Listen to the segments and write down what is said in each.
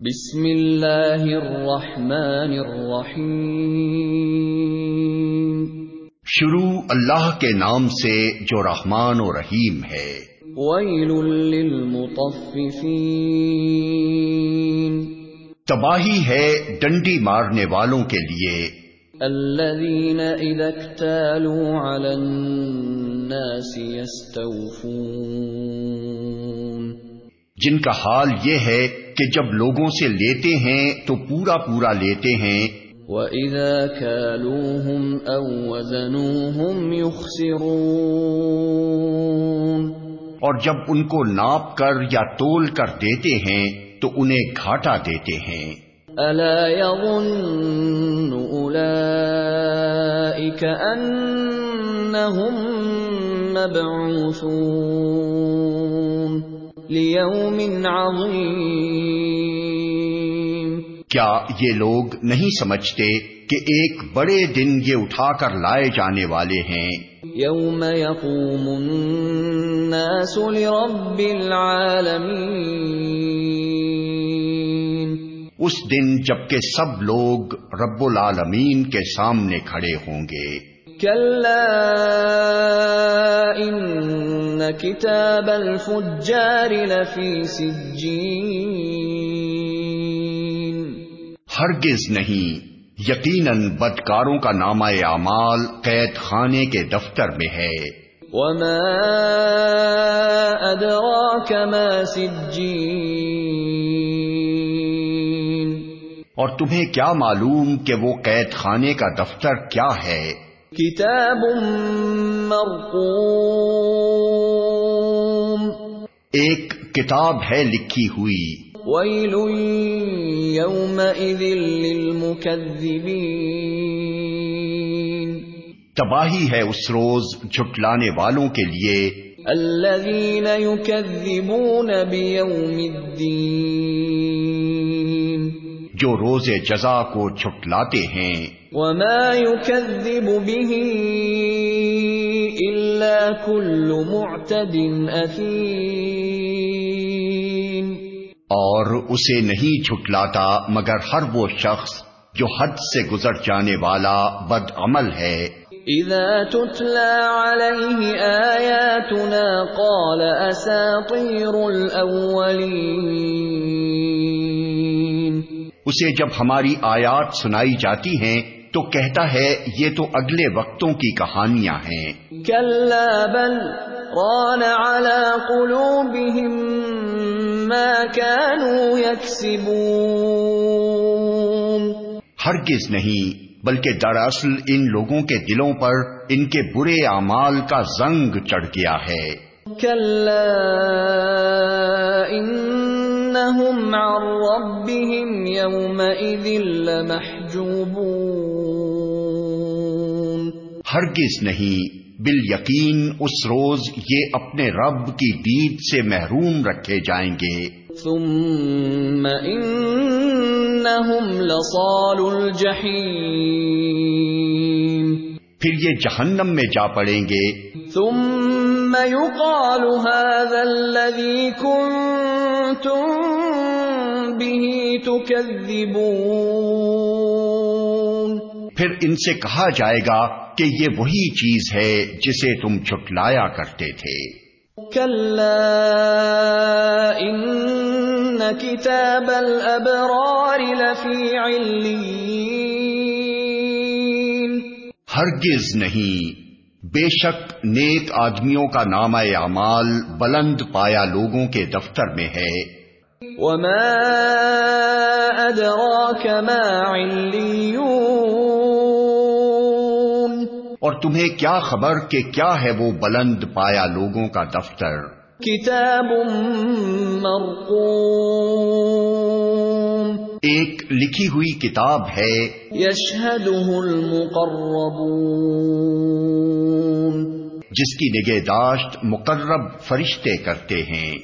بسم اللہ الرحمن الرحیم۔ شروع اللہ کے نام سے جو رحمان و رحیم ہے۔ ویل للمطففین۔ تباہی ہے ڈنڈی مارنے والوں کے لیے۔ الذین اذا اکتالوا علی الناس یستوفون۔ جن کا حال یہ ہے کہ جب لوگوں سے لیتے ہیں تو پورا پورا لیتے ہیں۔ وَإِذَا كَالُوهُمْ أَوْ وَزَنُوهُمْ يُخْسِرُونَ اور جب ان کو ناپ کر یا تول کر دیتے ہیں تو انہیں گھاٹا دیتے ہیں۔ أَلَا يَظُنُّ أُولَئِكَ أَنَّهُمْ مَبْعُوثُونَ لِيَوْمٍ عَظِيمٍ کیا یہ لوگ نہیں سمجھتے کہ ایک بڑے دن یہ اٹھا کر لائے جانے والے ہیں؟ يوم يقوم الناس لرب العالمين اس دن جبکہ سب لوگ رب العالمین کے سامنے کھڑے ہوں گے۔ كلا كتاب الفجار لفي سجين ہرگز نہیں یقیناً بدکاروں کا نامہ اعمال قید خانے کے دفتر میں ہے۔ وما أدراك ما سجين اور تمہیں کیا معلوم کہ وہ قید خانے کا دفتر کیا ہے؟ كتاب مرقوم۔ ایک کتاب ہے لکھی ہوئی۔ ويل يومئذ للمكذبين۔ تباہی ہے اس روز جھٹلانے والوں کے لیے۔ الذين يكذبون بيوم الدين۔ جو روز جزا کو جھٹلاتے ہیں۔ وما يكذب به إلا كل معتد أثيم۔ اور اسے نہیں جھٹلاتا مگر ہر وہ شخص جو حد سے گزر جانے والا بد عمل ہے۔ إذا تتلى عليه آياتنا قال أساطير الأولين۔ اسے جب ہماری آیات سنائی جاتی ہیں تو کہتا ہے یہ تو اگلے وقتوں کی کہانیاں ہیں۔ بل ران على قلوبهم ما كانوا يكسبون ہرگز نہیں بلکہ دراصل ان لوگوں کے دلوں پر ان کے برے اعمال کا زنگ چڑھ گیا ہے۔ إنهم عن ربهم يومئذ لمحجوبون ہرگز نہیں بال یقین اس روز یہ اپنے رب کی دید سے محروم رکھے جائیں گے۔ ثم إنهم لصال الجحيم پھر یہ جہنم میں جا پڑیں گے۔ ثم يقال هذا الذي كنتم به تكذبون۔ پھر ان سے کہا جائے گا کہ یہ وہی چیز ہے جسے تم جھٹلایا کرتے تھے۔ كلا إن كتاب الأبرار لفي عليين۔ ہرگز نہیں۔ بے شک نیک آدمیوں کا نام اعمال بلند پایا لوگوں کے دفتر میں ہے۔ وما أدراك ما عليون اور تمہیں کیا خبر کہ کیا ہے وہ بلند پایا لوگوں کا دفتر؟ كتاب مرقوم ایک لکھی ہوئی کتاب ہے۔ المقربون۔ جس کی نگہداشت مقرب فرشتے کرتے ہیں۔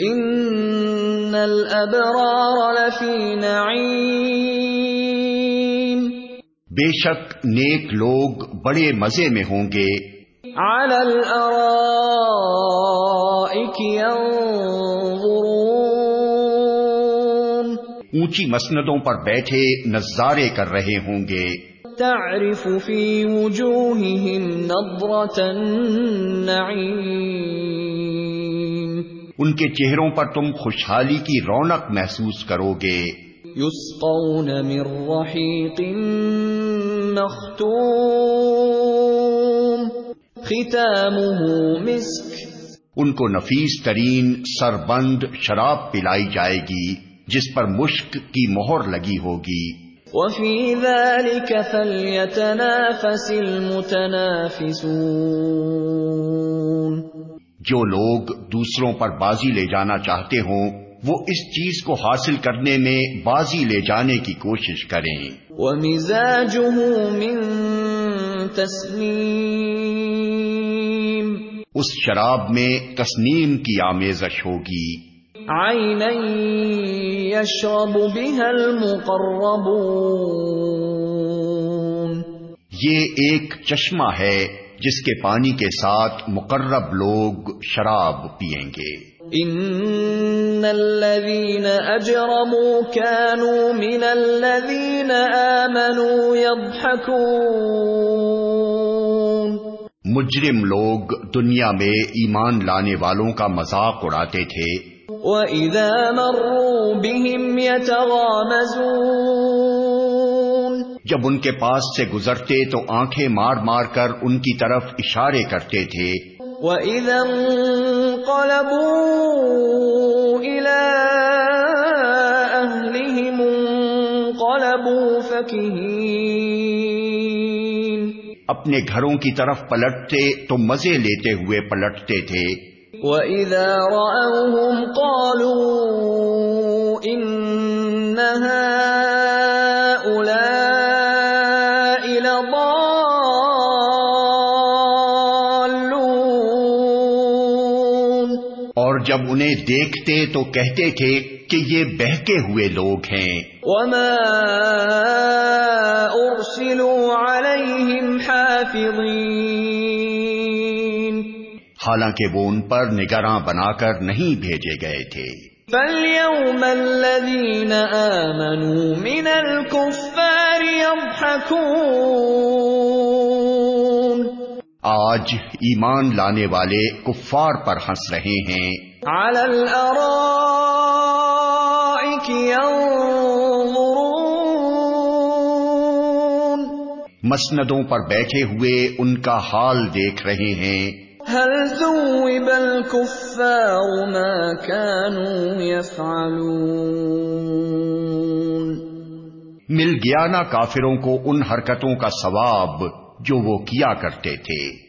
ان الابرار لفی نعیم بے شک نیک لوگ بڑے مزے میں ہوں گے۔ على الارائك ينظرون۔ اونچی مسندوں پر بیٹھے نظارے کر رہے ہوں گے۔ تعرف في وجوههم نظرة النعيم ان کے چہروں پر تم خوشحالی کی رونق محسوس کرو گے۔ يسقون من رحيق مختوم۔ ختامه مسك ان کو نفیس ترین سربند شراب پلائی جائے گی۔ جس پر مشک کی مہر لگی ہوگی۔ وفي ذلك فليتنافس المتنافسون۔ جو لوگ دوسروں پر بازی لے جانا چاہتے ہوں وہ اس چیز کو حاصل کرنے میں بازی لے جانے کی کوشش کریں۔ ومزاجه من تسنیم۔ اس شراب میں تسنیم کی آمیزش ہوگی۔ عينا يشرب بها المقربون یہ ایک چشمہ ہے جس کے پانی کے ساتھ مقرب لوگ شراب پیئیں گے۔ ان الذين اجرموا كانوا من الذين امنوا يضحكون مجرم لوگ دنیا میں ایمان لانے والوں کا مذاق اڑاتے تھے۔ واذا مروا بهم يتغامزون جب ان کے پاس سے گزرتے تو آنکھیں مار مار کر ان کی طرف اشارے کرتے تھے۔ وَإِذَا انقلبوا إِلَىٰ أَهْلِهِمُ انقلبوا فَكِهِينَ اپنے گھروں کی طرف پلٹتے تو مزے لیتے ہوئے پلٹتے تھے۔ وَإِذَا رَأَوْهُمْ قَالُوا إِنَّ هَٰؤُلَاءِ لَضَالُّونَ اور جب انہیں دیکھتے تو کہتے تھے کہ یہ بہکے ہوئے لوگ ہیں۔ وَمَا أُرْسِلُوا عَلَيْهِمْ حَافِظِينَ حالانکہ وہ ان پر نگراں بنا کر نہیں بھیجے گئے تھے۔ فَالْيَوْمَ الَّذِينَ آمَنُوا مِنَ الْكُفَّارِ يَضْحَكُونَ۔ آج ایمان لانے والے کفار پر ہنس رہے ہیں۔ عَلَى الْأَرَائِكِ يَنظُرُونَ۔ مسندوں پر بیٹھے ہوئے ان کا حال دیکھ رہے ہیں۔ هل ثوب الكفار ما كانوا يفعلون؟ مل گیا نا کافروں کو ان حرکتوں کا ثواب جو وہ کیا کرتے تھے۔